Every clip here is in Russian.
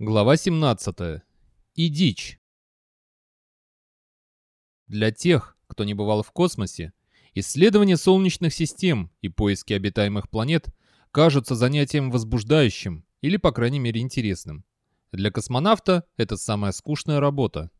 Глава 17. И дичь. Для тех, кто не бывал в космосе, исследование солнечных систем и поиски обитаемых планет кажутся занятием возбуждающим или, по крайней мере, интересным. Для космонавта это самая скучная работа.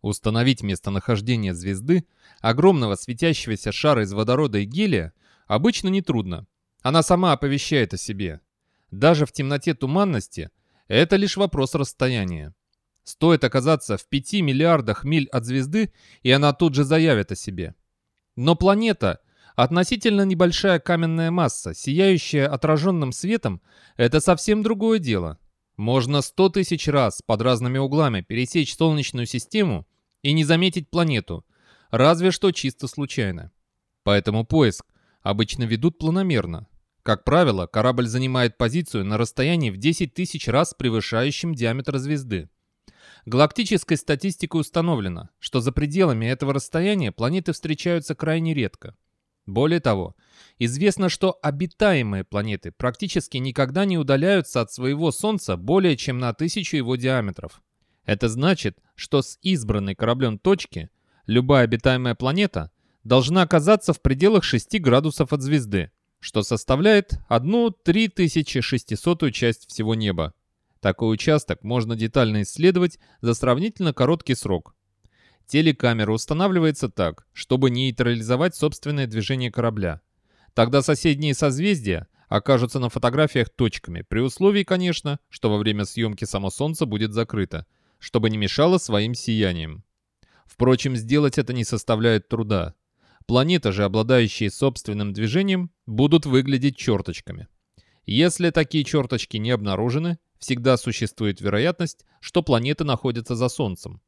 Установить местонахождение звезды, огромного светящегося шара из водорода и гелия, обычно нетрудно. Она сама оповещает о себе. Даже в темноте туманности – это лишь вопрос расстояния. Стоит оказаться в 5 миллиардах миль от звезды, и она тут же заявит о себе. Но планета — относительно небольшая каменная масса, сияющая отраженным светом — это совсем другое дело. Можно 100 тысяч раз под разными углами пересечь Солнечную систему и не заметить планету, разве что чисто случайно. Поэтому поиск обычно ведут планомерно. Как правило, корабль занимает позицию на расстоянии в 10 тысяч раз превышающем диаметр звезды. Галактической статистикой установлено, что за пределами этого расстояния планеты встречаются крайне редко. Более того, известно, что обитаемые планеты практически никогда не удаляются от своего Солнца более чем на тысячу его диаметров. Это значит, что с избранной кораблем точки любая обитаемая планета должна оказаться в пределах 6 градусов от звезды, что составляет одну 3600 часть всего неба. Такой участок можно детально исследовать за сравнительно короткий срок. Телекамера устанавливается так, чтобы нейтрализовать собственное движение корабля. Тогда соседние созвездия окажутся на фотографиях точками, при условии, конечно, что во время съемки само Солнце будет закрыто, чтобы не мешало своим сиянием. Впрочем, сделать это не составляет труда. Планеты же, обладающие собственным движением, будут выглядеть черточками. Если такие черточки не обнаружены, всегда существует вероятность, что планеты находятся за Солнцем.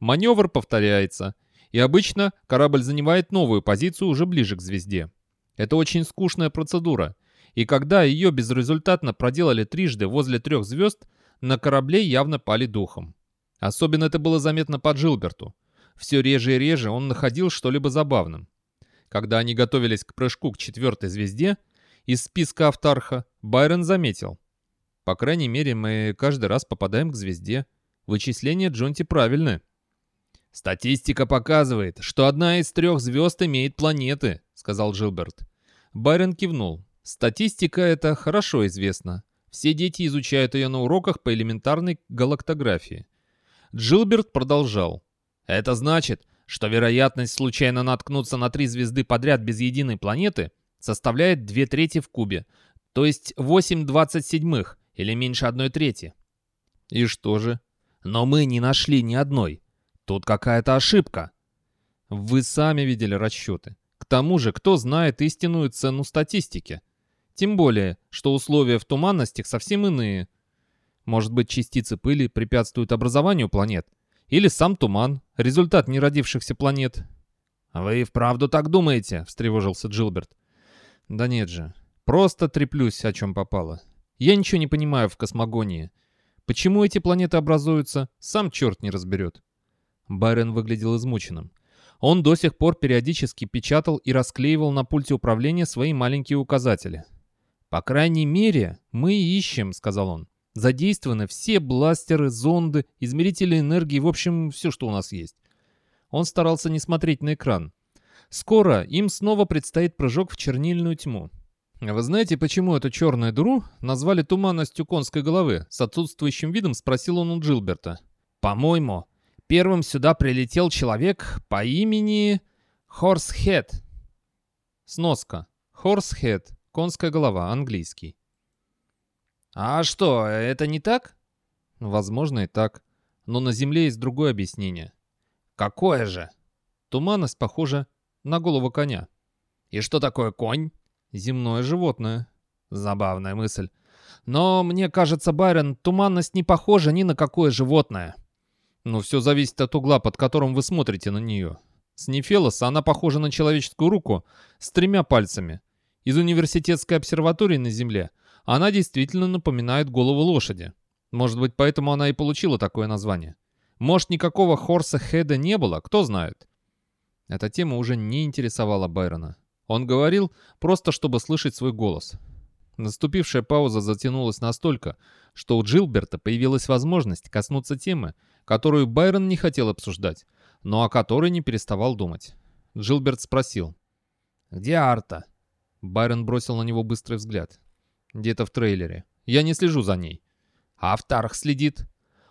Маневр повторяется, и обычно корабль занимает новую позицию уже ближе к звезде. Это очень скучная процедура, и когда ее безрезультатно проделали трижды возле трех звезд, на корабле явно пали духом. Особенно это было заметно по Джилберту. Все реже и реже он находил что-либо забавным. Когда они готовились к прыжку к четвертой звезде, из списка Автарха Байрон заметил. По крайней мере, мы каждый раз попадаем к звезде. Вычисления Джонти правильны. «Статистика показывает, что одна из трех звезд имеет планеты», — сказал Джилберт. Байрон кивнул. «Статистика это хорошо известна. Все дети изучают ее на уроках по элементарной галактографии». Джилберт продолжал. «Это значит, что вероятность случайно наткнуться на три звезды подряд без единой планеты составляет две трети в кубе, то есть 8 двадцать седьмых, или меньше одной трети. И что же? Но мы не нашли ни одной. Тут какая-то ошибка. Вы сами видели расчеты. К тому же, кто знает истинную цену статистики? Тем более, что условия в туманностях совсем иные. Может быть, частицы пыли препятствуют образованию планет? Или сам туман, результат неродившихся планет. «Вы и вправду так думаете?» — встревожился Джилберт. «Да нет же. Просто треплюсь, о чем попало. Я ничего не понимаю в космогонии. Почему эти планеты образуются, сам черт не разберет». Байрон выглядел измученным. Он до сих пор периодически печатал и расклеивал на пульте управления свои маленькие указатели. «По крайней мере, мы ищем», — сказал он. Задействованы все бластеры, зонды, измерители энергии, в общем, все, что у нас есть. Он старался не смотреть на экран. Скоро им снова предстоит прыжок в чернильную тьму. «Вы знаете, почему эту черную дыру назвали туманностью конской головы?» С отсутствующим видом спросил он у Джилберта. «По-моему, первым сюда прилетел человек по имени Хорсхед». Сноска. Хорсхед. Конская голова. Английский. «А что, это не так?» «Возможно, и так. Но на Земле есть другое объяснение». «Какое же?» Туманность похожа на голову коня. «И что такое конь?» «Земное животное». Забавная мысль. «Но мне кажется, Байрон, туманность не похожа ни на какое животное». «Ну, все зависит от угла, под которым вы смотрите на нее. С Нефелоса она похожа на человеческую руку с тремя пальцами. Из университетской обсерватории на Земле – она действительно напоминает голову лошади. Может быть, поэтому она и получила такое название. Может, никакого Хорса Хеда не было, кто знает. Эта тема уже не интересовала Байрона. Он говорил, просто чтобы слышать свой голос. Наступившая пауза затянулась настолько, что у Джилберта появилась возможность коснуться темы, которую Байрон не хотел обсуждать, но о которой не переставал думать. Джилберт спросил. «Где Арта?» Байрон бросил на него быстрый взгляд. «Где-то в трейлере. Я не слежу за ней». «А Автарх следит.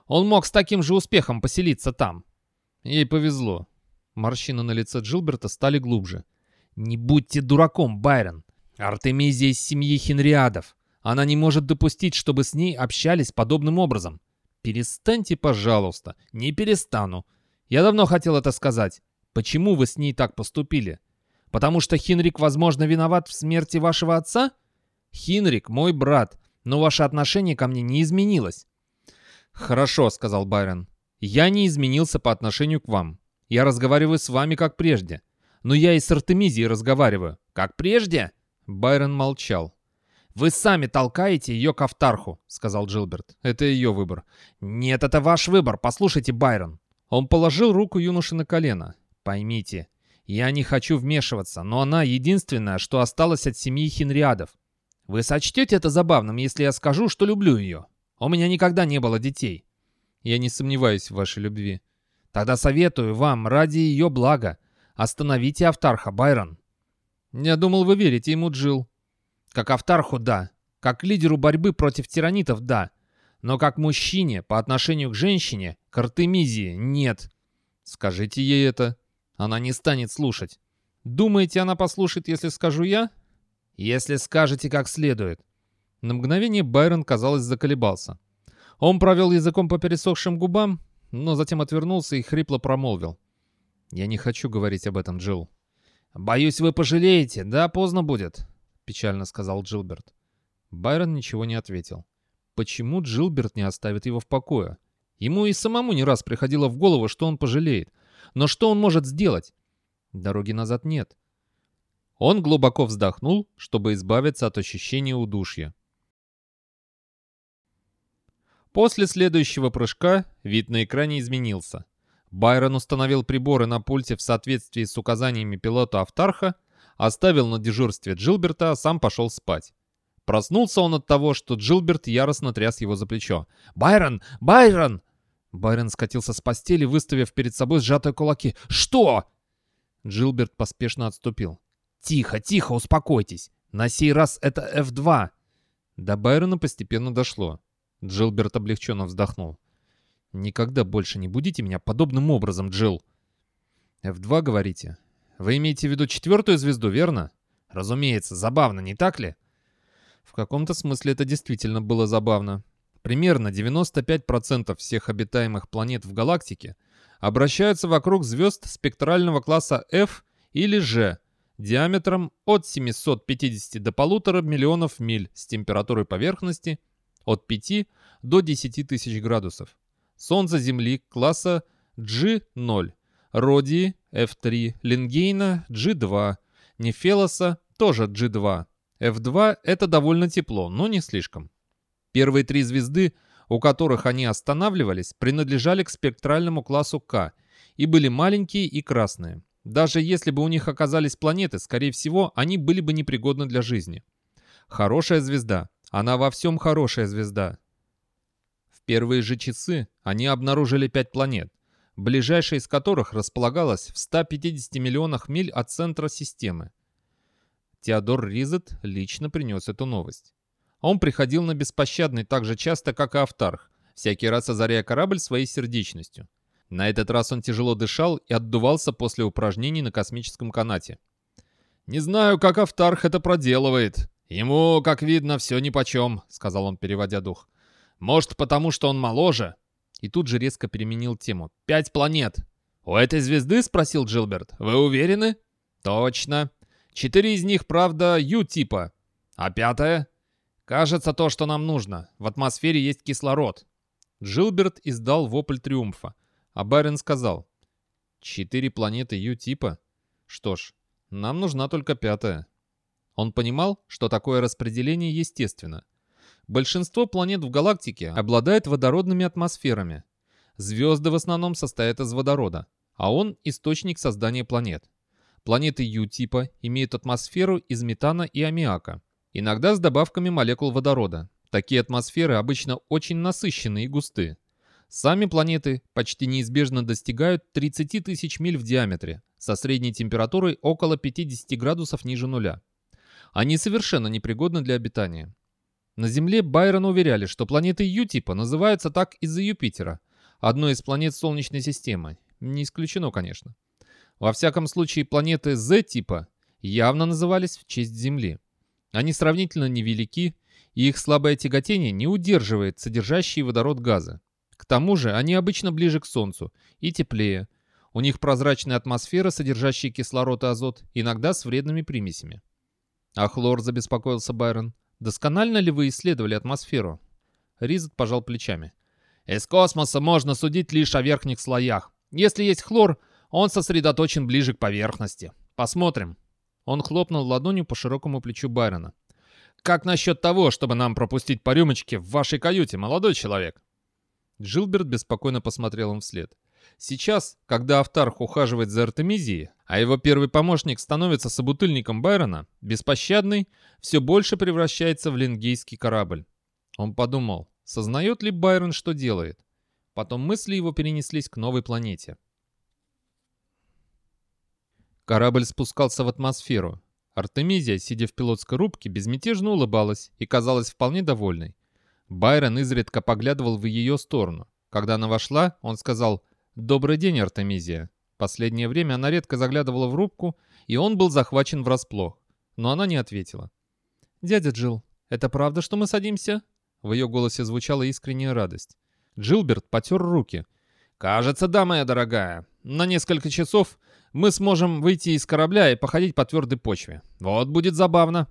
Он мог с таким же успехом поселиться там». Ей повезло. Морщины на лице Джилберта стали глубже. «Не будьте дураком, Байрон. Артемизия из семьи Хенриадов. Она не может допустить, чтобы с ней общались подобным образом. Перестаньте, пожалуйста. Не перестану. Я давно хотел это сказать. Почему вы с ней так поступили? Потому что Хинрик, возможно, виноват в смерти вашего отца? Хинрик мой брат, но ваше отношение ко мне не изменилось. Хорошо, сказал Байрон. Я не изменился по отношению к вам. Я разговариваю с вами как прежде. Но я и с Артемизией разговариваю. Как прежде? Байрон молчал. «Вы сами толкаете ее к Автарху», — сказал Джилберт. «Это ее выбор». «Нет, это ваш выбор. Послушайте, Байрон». Он положил руку юноши на колено. «Поймите, я не хочу вмешиваться, но она единственная, что осталась от семьи Хенриадов. Вы сочтете это забавным, если я скажу, что люблю ее? У меня никогда не было детей». «Я не сомневаюсь в вашей любви». «Тогда советую вам, ради ее блага, остановите Автарха, Байрон». «Я думал, вы верите ему, Джилл». Как Автарху – да. Как лидеру борьбы против тиранитов – да. Но как мужчине по отношению к женщине, к Артемизии – нет. Скажите ей это. Она не станет слушать. Думаете, она послушает, если скажу я? Если скажете как следует. На мгновение Байрон, казалось, заколебался. Он провел языком по пересохшим губам, но затем отвернулся и хрипло промолвил. «Я не хочу говорить об этом, Джилл». «Боюсь, вы пожалеете. Да, поздно будет. — печально сказал Джилберт. Байрон ничего не ответил. Почему Джилберт не оставит его в покое? Ему и самому не раз приходило в голову, что он пожалеет. Но что он может сделать? Дороги назад нет. Он глубоко вздохнул, чтобы избавиться от ощущения удушья. После следующего прыжка вид на экране изменился. Байрон установил приборы на пульте в соответствии с указаниями пилота Автарха оставил на дежурстве Джилберта, а сам пошел спать. Проснулся он от того, что Джилберт яростно тряс его за плечо. «Байрон! Байрон!» Байрон скатился с постели, выставив перед собой сжатые кулаки. «Что?» Джилберт поспешно отступил. «Тихо, тихо, успокойтесь. На сей раз это F2». До Байрона постепенно дошло. Джилберт облегченно вздохнул. «Никогда больше не будите меня подобным образом, Джилл». «F2, говорите? Вы имеете в виду четвертую звезду, верно? Разумеется, забавно, не так ли? В каком-то смысле это действительно было забавно. Примерно 95% всех обитаемых планет в галактике обращаются вокруг звезд спектрального класса F или G диаметром от 750 до полутора миллионов миль с температурой поверхности от 5 до 10 тысяч градусов. Солнце Земли класса G0 Родии F3, Лингейна G2, Нефелоса тоже G2. F2 это довольно тепло, но не слишком. Первые три звезды, у которых они останавливались, принадлежали к спектральному классу К и были маленькие и красные. Даже если бы у них оказались планеты, скорее всего, они были бы непригодны для жизни. Хорошая звезда. Она во всем хорошая звезда. В первые же часы они обнаружили пять планет ближайшая из которых располагалась в 150 миллионах миль от центра системы. Теодор Ризет лично принес эту новость. Он приходил на беспощадный так же часто, как и Автарх, всякий раз озаряя корабль своей сердечностью. На этот раз он тяжело дышал и отдувался после упражнений на космическом канате. «Не знаю, как Автарх это проделывает. Ему, как видно, все нипочем», — сказал он, переводя дух. «Может, потому что он моложе, и тут же резко переменил тему. «Пять планет!» «У этой звезды?» — спросил Джилберт. «Вы уверены?» «Точно. Четыре из них, правда, Ю-типа. А пятая?» «Кажется, то, что нам нужно. В атмосфере есть кислород». Джилберт издал вопль триумфа, а Барин сказал. «Четыре планеты Ю-типа? Что ж, нам нужна только пятая». Он понимал, что такое распределение естественно. Большинство планет в галактике обладает водородными атмосферами. Звезды в основном состоят из водорода, а он – источник создания планет. Планеты Ю-типа имеют атмосферу из метана и аммиака, иногда с добавками молекул водорода. Такие атмосферы обычно очень насыщенные и густые. Сами планеты почти неизбежно достигают 30 тысяч миль в диаметре, со средней температурой около 50 градусов ниже нуля. Они совершенно непригодны для обитания. На Земле Байрон уверяли, что планеты Ю-типа называются так из-за Юпитера, одной из планет Солнечной системы. Не исключено, конечно. Во всяком случае, планеты Z-типа явно назывались в честь Земли. Они сравнительно невелики, и их слабое тяготение не удерживает содержащие водород газы. К тому же они обычно ближе к Солнцу и теплее. У них прозрачная атмосфера, содержащая кислород и азот, иногда с вредными примесями. А хлор, забеспокоился Байрон. Досконально ли вы исследовали атмосферу? Ризет пожал плечами. Из космоса можно судить лишь о верхних слоях. Если есть хлор, он сосредоточен ближе к поверхности. Посмотрим. Он хлопнул ладонью по широкому плечу Байрона. «Как насчет того, чтобы нам пропустить по рюмочке в вашей каюте, молодой человек?» Джилберт беспокойно посмотрел им вслед. Сейчас, когда Автарх ухаживает за Артемизией, а его первый помощник становится собутыльником Байрона, беспощадный все больше превращается в ленгейский корабль. Он подумал, сознает ли Байрон, что делает. Потом мысли его перенеслись к новой планете. Корабль спускался в атмосферу. Артемизия, сидя в пилотской рубке, безмятежно улыбалась и казалась вполне довольной. Байрон изредка поглядывал в ее сторону. Когда она вошла, он сказал «Добрый день, Артемизия». Последнее время она редко заглядывала в рубку, и он был захвачен врасплох. Но она не ответила. «Дядя Джилл, это правда, что мы садимся?» В ее голосе звучала искренняя радость. Джилберт потер руки. «Кажется, да, моя дорогая. На несколько часов мы сможем выйти из корабля и походить по твердой почве. Вот будет забавно».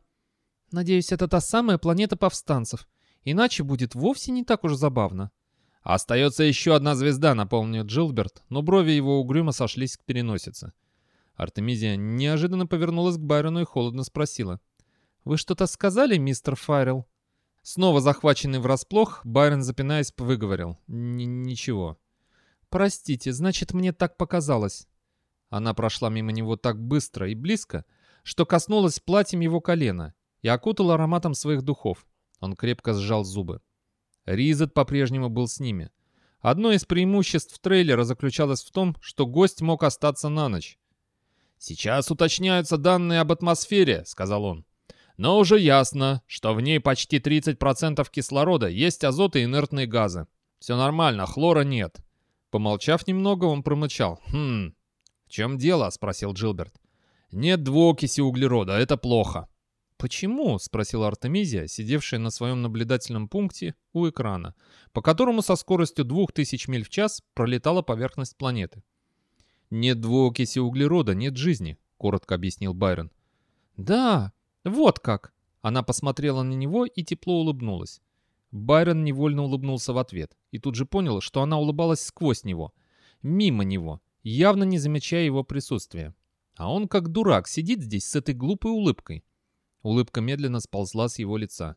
«Надеюсь, это та самая планета повстанцев. Иначе будет вовсе не так уж забавно». «Остается еще одна звезда», — напомнил Джилберт, но брови его угрюмо сошлись к переносице. Артемизия неожиданно повернулась к Байрону и холодно спросила. «Вы что-то сказали, мистер Файрелл?» Снова захваченный врасплох, Байрон, запинаясь, выговорил. «Ничего». «Простите, значит, мне так показалось». Она прошла мимо него так быстро и близко, что коснулась платьем его колена и окутала ароматом своих духов. Он крепко сжал зубы. Ризет по-прежнему был с ними. Одно из преимуществ трейлера заключалось в том, что гость мог остаться на ночь. «Сейчас уточняются данные об атмосфере», — сказал он. «Но уже ясно, что в ней почти 30% кислорода, есть азот и инертные газы. Все нормально, хлора нет». Помолчав немного, он промычал. «Хм, в чем дело?» — спросил Джилберт. «Нет двуокиси углерода, это плохо». «Почему?» — спросила Артемизия, сидевшая на своем наблюдательном пункте у экрана, по которому со скоростью 2000 миль в час пролетала поверхность планеты. «Нет двуокиси углерода, нет жизни», — коротко объяснил Байрон. «Да, вот как!» Она посмотрела на него и тепло улыбнулась. Байрон невольно улыбнулся в ответ и тут же понял, что она улыбалась сквозь него, мимо него, явно не замечая его присутствия. А он как дурак сидит здесь с этой глупой улыбкой. Улыбка медленно сползла с его лица.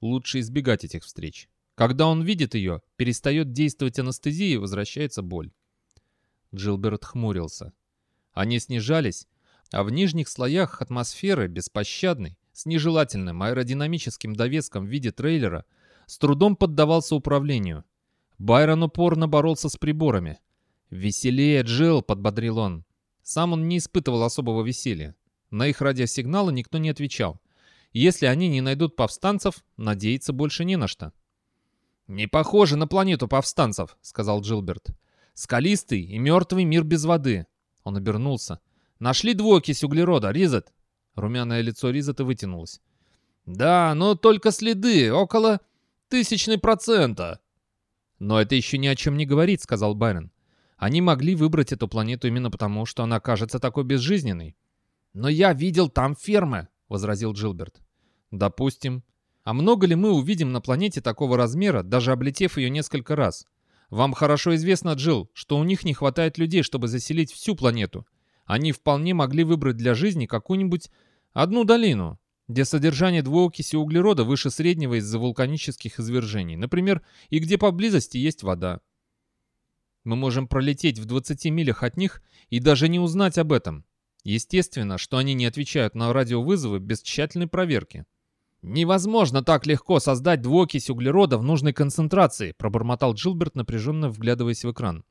Лучше избегать этих встреч. Когда он видит ее, перестает действовать анестезия и возвращается боль. Джилберт хмурился. Они снижались, а в нижних слоях атмосферы, беспощадной, с нежелательным аэродинамическим довеском в виде трейлера, с трудом поддавался управлению. Байрон упорно боролся с приборами. «Веселее, Джилл!» — подбодрил он. Сам он не испытывал особого веселья. На их радиосигналы никто не отвечал. Если они не найдут повстанцев, надеяться больше не на что. «Не похоже на планету повстанцев», — сказал Джилберт. «Скалистый и мертвый мир без воды». Он обернулся. «Нашли двуокись углерода, Ризет?» Румяное лицо Ризета вытянулось. «Да, но только следы, около тысячной процента». «Но это еще ни о чем не говорит», — сказал Байрон. «Они могли выбрать эту планету именно потому, что она кажется такой безжизненной. «Но я видел там фермы», — возразил Джилберт. «Допустим. А много ли мы увидим на планете такого размера, даже облетев ее несколько раз? Вам хорошо известно, Джилл, что у них не хватает людей, чтобы заселить всю планету. Они вполне могли выбрать для жизни какую-нибудь одну долину, где содержание двуокиси углерода выше среднего из-за вулканических извержений, например, и где поблизости есть вода. Мы можем пролететь в 20 милях от них и даже не узнать об этом. Естественно, что они не отвечают на радиовызовы без тщательной проверки. «Невозможно так легко создать двуокись углерода в нужной концентрации», пробормотал Джилберт, напряженно вглядываясь в экран.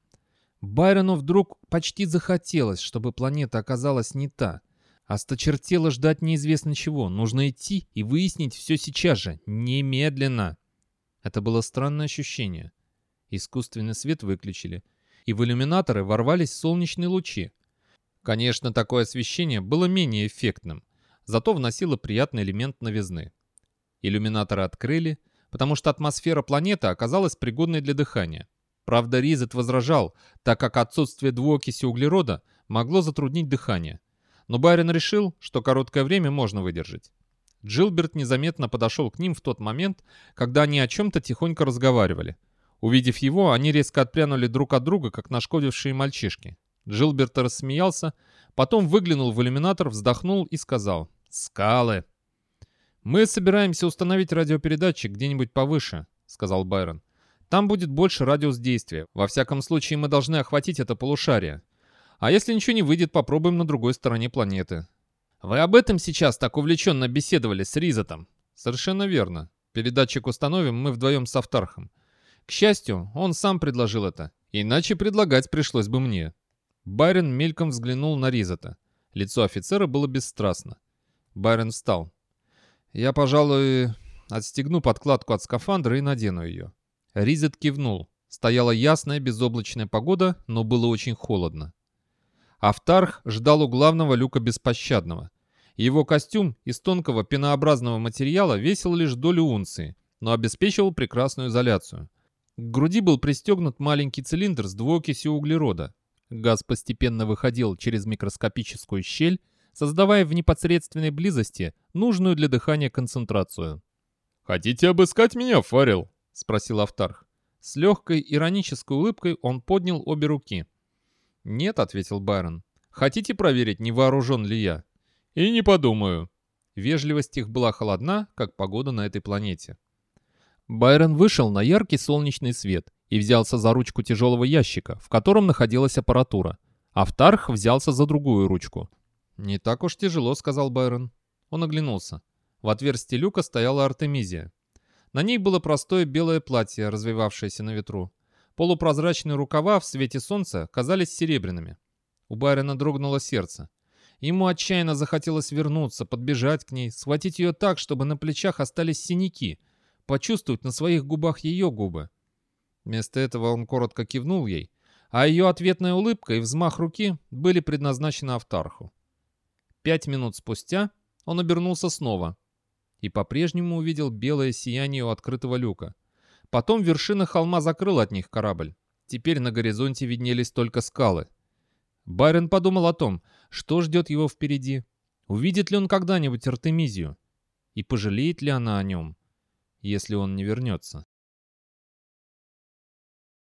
Байрону вдруг почти захотелось, чтобы планета оказалась не та. Осточертело ждать неизвестно чего. Нужно идти и выяснить все сейчас же. Немедленно. Это было странное ощущение. Искусственный свет выключили, и в иллюминаторы ворвались солнечные лучи. Конечно, такое освещение было менее эффектным, зато вносило приятный элемент новизны. Иллюминаторы открыли, потому что атмосфера планеты оказалась пригодной для дыхания. Правда, Ризет возражал, так как отсутствие двуокиси углерода могло затруднить дыхание. Но Байрон решил, что короткое время можно выдержать. Джилберт незаметно подошел к ним в тот момент, когда они о чем-то тихонько разговаривали. Увидев его, они резко отпрянули друг от друга, как нашкодившие мальчишки. Джилберт рассмеялся, потом выглянул в иллюминатор, вздохнул и сказал «Скалы». «Мы собираемся установить радиопередатчик где-нибудь повыше», — сказал Байрон. Там будет больше радиус действия. Во всяком случае, мы должны охватить это полушарие. А если ничего не выйдет, попробуем на другой стороне планеты. Вы об этом сейчас так увлеченно беседовали с Ризотом? Совершенно верно. Передатчик установим мы вдвоем с Автархом. К счастью, он сам предложил это. Иначе предлагать пришлось бы мне. Байрон мельком взглянул на Ризота. Лицо офицера было бесстрастно. Байрон встал. «Я, пожалуй, отстегну подкладку от скафандра и надену ее. Ризет кивнул. Стояла ясная безоблачная погода, но было очень холодно. Автарх ждал у главного люка беспощадного. Его костюм из тонкого пенообразного материала весил лишь долю унции, но обеспечивал прекрасную изоляцию. К груди был пристегнут маленький цилиндр с двуокисью углерода. Газ постепенно выходил через микроскопическую щель, создавая в непосредственной близости нужную для дыхания концентрацию. «Хотите обыскать меня, Фарил?» — спросил Автарх. С легкой иронической улыбкой он поднял обе руки. «Нет», — ответил Байрон. «Хотите проверить, не вооружен ли я?» «И не подумаю». Вежливость их была холодна, как погода на этой планете. Байрон вышел на яркий солнечный свет и взялся за ручку тяжелого ящика, в котором находилась аппаратура. Автарх взялся за другую ручку. «Не так уж тяжело», — сказал Байрон. Он оглянулся. В отверстии люка стояла Артемизия. На ней было простое белое платье, развивавшееся на ветру. Полупрозрачные рукава в свете солнца казались серебряными. У барина дрогнуло сердце. Ему отчаянно захотелось вернуться, подбежать к ней, схватить ее так, чтобы на плечах остались синяки, почувствовать на своих губах ее губы. Вместо этого он коротко кивнул ей, а ее ответная улыбка и взмах руки были предназначены Автарху. Пять минут спустя он обернулся снова, и по-прежнему увидел белое сияние у открытого люка. Потом вершина холма закрыла от них корабль. Теперь на горизонте виднелись только скалы. Байрон подумал о том, что ждет его впереди. Увидит ли он когда-нибудь Артемизию? И пожалеет ли она о нем, если он не вернется?